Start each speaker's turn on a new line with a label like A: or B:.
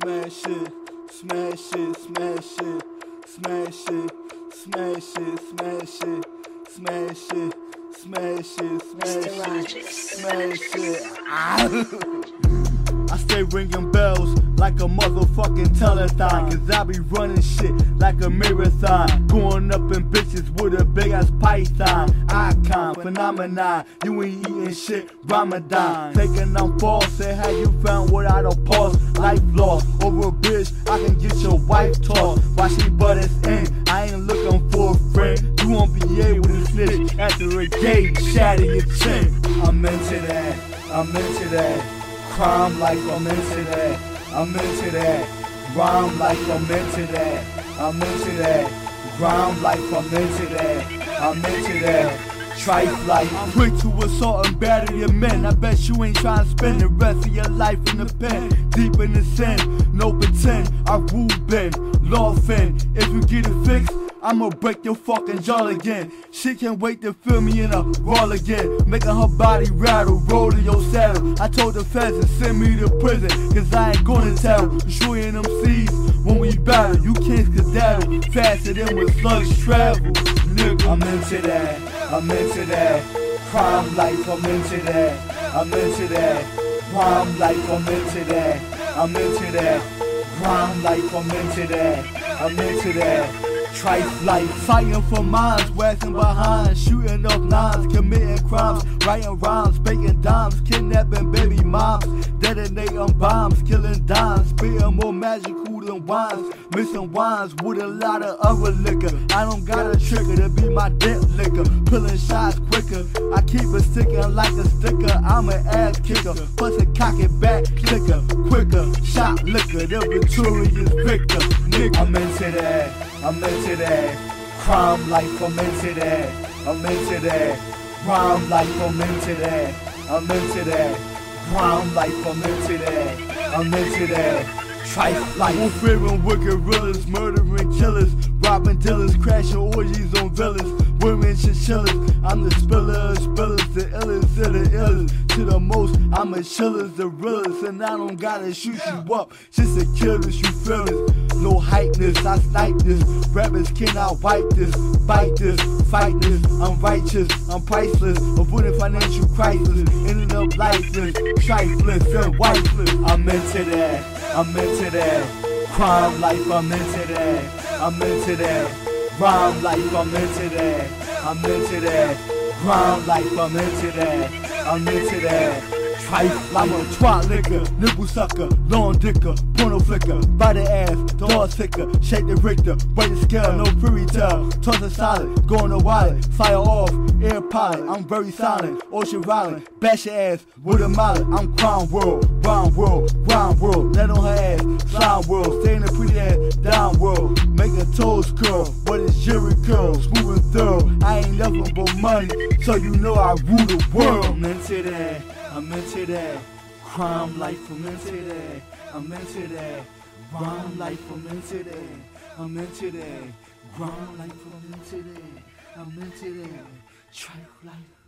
A: smash it, smash it, smash it, smash it, smash it, smash it, smash it, smash it, smash it, smash it. I stay ringing bells like a motherfucking telethon. Cause I be running shit like a marathon. Going up in bitches with a big ass python. Icon, phenomenon. You ain't eating shit, Ramadan. Taking on false, say how you found without a pause. Life lost over a bitch, I can get your wife tossed. Why she butt in? I ain't looking for a friend. You won't be able to snitch after a gate, shatter your chin. I'm into that, I'm into that. Crime like I'm into that. I'm into that. Rhyme like I'm into that. I'm into that. Rhyme like I'm into that. I'm into that. Trife like I'm quick to assault and batter your men. I bet you ain't trying to spend the rest of your life in the pen. Deep in the sin, no pretend. I Ben, law fin. If you get it fixed, I'ma break your fucking jaw again. She can't wait to feel me in a roll again. Making her body rattle, roll to your saddle. I told the feds to send me to prison, cause I ain't gonna tell. Destroying them seeds when we battle. You can't skedaddle faster than when slugs travel. Nigga, I'm into that. I'm into that. Crime life, I'm into that. I'm into that. Crime life, I'm into that. I'm into that. Crime life, I'm into that. I'm into that. Trife life, fighting for minds, waxing behind, shooting up nines, committing crimes, writing rhymes, baking dimes, kidnapping than wines, mixing wines with a lot of other liquor. I don't got a trigger to be my dent liquor, pulling shots quicker. I keep it sticking like a sticker. I'm an ass kicker, plus a cock it back, clicker, quicker, shot liquor, the victorious victor. Nigga, I'm into that. I'm into that. Crime life, I'm into that. I'm into that. Crime life, I'm into that. I'm into that. Crime life, I'm into that. I'm into that. Trife life. I'm fearing wicked gorillas, murdering killers, robbing dealers, crashing orgies on villas, women chinchillas. I'm the spiller of spillers, the illest of the illest. To the most, I'm a chillers, the realest, and I don't gotta shoot you up just to kill this, you feel it. No hypeness, I snipe this. Rappers cannot wipe this, bite this, fight this. I'm righteous, I'm priceless. Avoiding financial crisis, lifeless, trifeless, and wifeless. I'm into that, I'm into that. Crime life, I'm into that. I'm into that. Rhyme life, I'm into that. I'm into that. Crime life, I'm into that. I'm into that. Trife, I'm a twat liquor, nipple sucker, long dicker, porno flicker, body ass, dog sicker, shake the Richter, break the scale, no fairy tale, toss it solid, go on the wallet, fire off, air pilot, I'm very silent, ocean violent, bash your ass with a mallet, I'm crown world, round world, round world, let on her ass, slime world, stay in the pretty ass, down world, make her toes curl, what is Jheri curl, smooth I ain't nothing but money, so you know I rule the world, I'm into that. I'm into that. Crime life, I'm into that. I'm into that. Rhyme life, I'm into that. I'm into that. Grind life, I'm into that. I'm into that. Trife life.